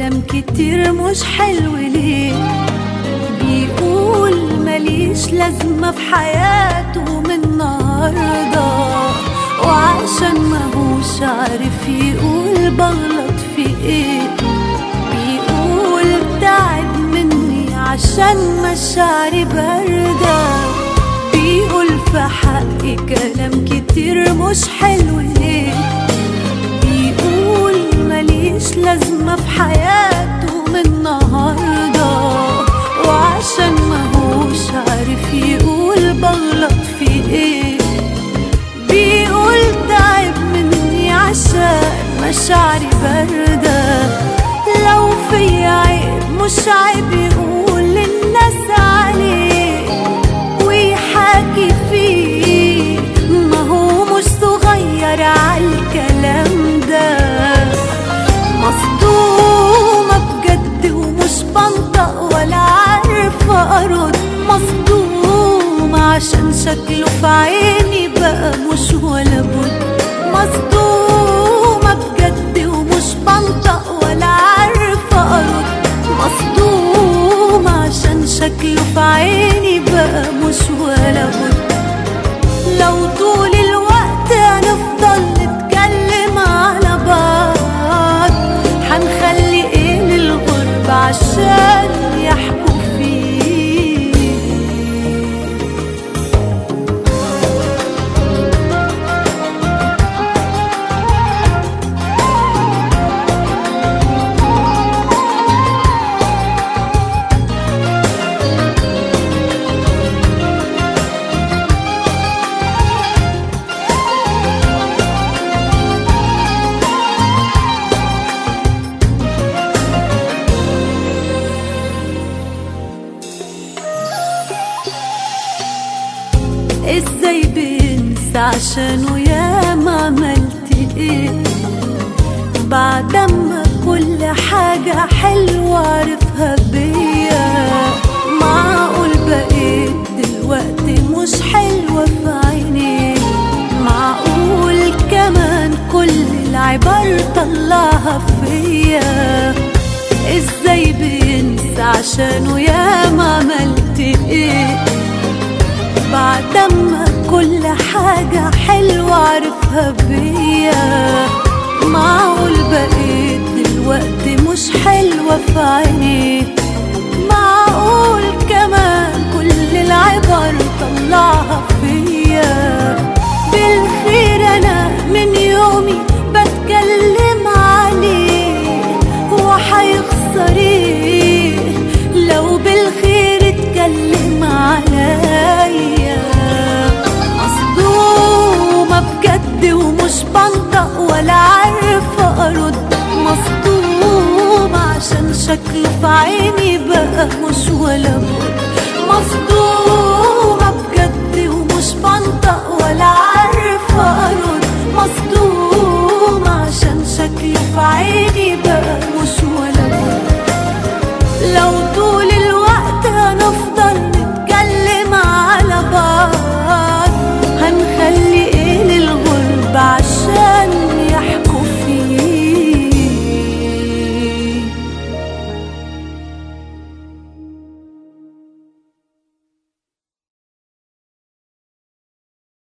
كلام كتير مش حلو ليه؟ بيقول ماليش لازمة في حياته من النهاردة وعشان ماهوش عارف يقول بغلط في إيه. بيقول تعب مني عشان مشاعري باردة. بيقول في حقي كلام كتير مش حلو ليه؟ في حياته من النهاردة. وعشان ماهوش عارف يقول بغلط في إيه. بيقول تعب مني عشان مشاعري باردة. لو في عيب مش عيب شكله في عيني بقى مش ولا بد. مصدومة إزاي بنسى عشانه يا ما عملت إيه بعد ما كل حاجة حلوة عرفها بيا. معقول بقيت دلوقتي مش حلوة في عيني؟ معقول كمان كل العبر طلعها فيا؟ إزاي بينسى عشانه يا ما عملت إيه بعد ما كل حاجة حلوة عرفها بيا. معقول بقيت دلوقتي مش حلوة في عيني. عيني بقى مش ولا بد مصدومة